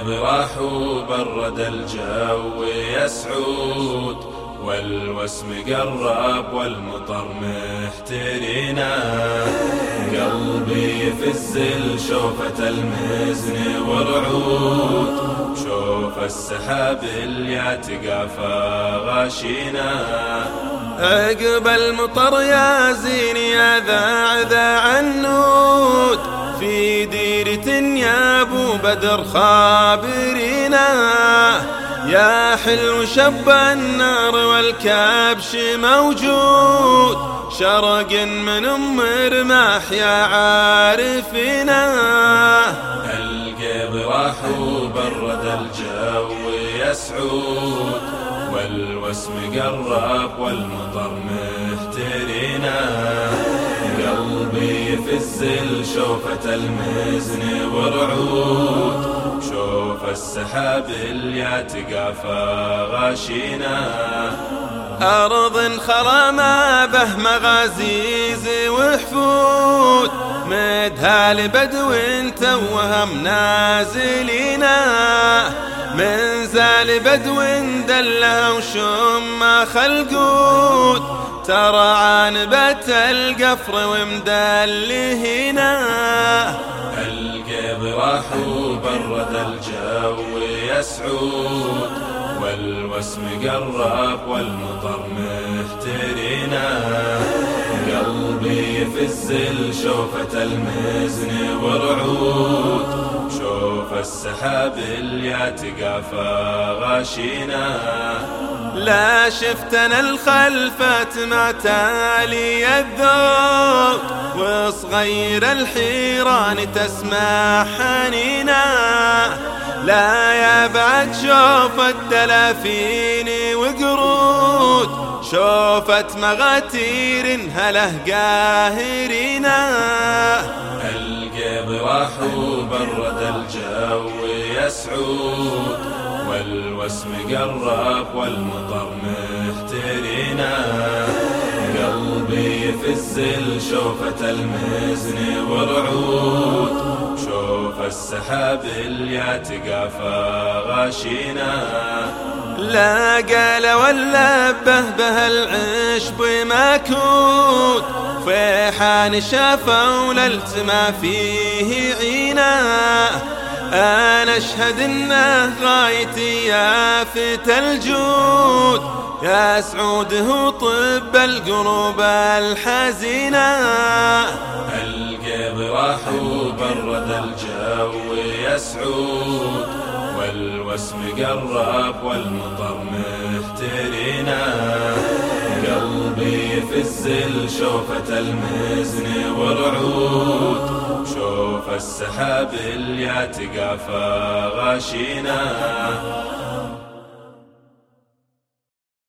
القيض راح وبرد الجو يسعود والوسم قرب والمطر محترينا قلبي يفزل شوفة المزن ورعود شوف السحاب اللي تقافى غاشينا عقب المطر يا زين يا ذا ذا النود في ديرة يا أبو بدر خابرينا يا حلو شب النار والكبش موجود. شرق من ام رماح يا عارفنا. القيض راح وبرد الجو يسعود. والوسم قرب والمطر محترينا قلبي يفزل شوفة المزن ورعود شوف السحاب اللي تقافى غاشينا. أرض خلا ما به مغازيز وحفود مدها لبدو توهم نازلينا من زال بدو دله وشم خلقود ترى عنبة القفر ومدلهنا القيض راح وبرد الجو يسعود. والوسم قرب والمطر محترينا قلبي يفزل شوفة المزن ورعود شوف السحاب اللي تقافى غاشينا. لا شفتنا الخلفة مع تالي الذوق وصغير الحيران تسمع حنينا. لا يا بعد شوف الدلافين وقرود شوفت مغاتير هله قاهرينا. راح وبرد الجو يسعود والوسم قرب والمطر محترينا قلبي يفزل شوفة المزن ورعود السحاب اللي تقافى غاشينا لا قال ولا به به العشب ماكود فيحان شافوا للتما فيه عينا. أنا أشهد إنه غايتي يا فت الجود. يا سعود هو طب القلوب الحزينة. يسعود والوسم قرب والمطر محترينا قلبي يفزل شوفة المزن ورعود شوف السحاب اللي غاشينا.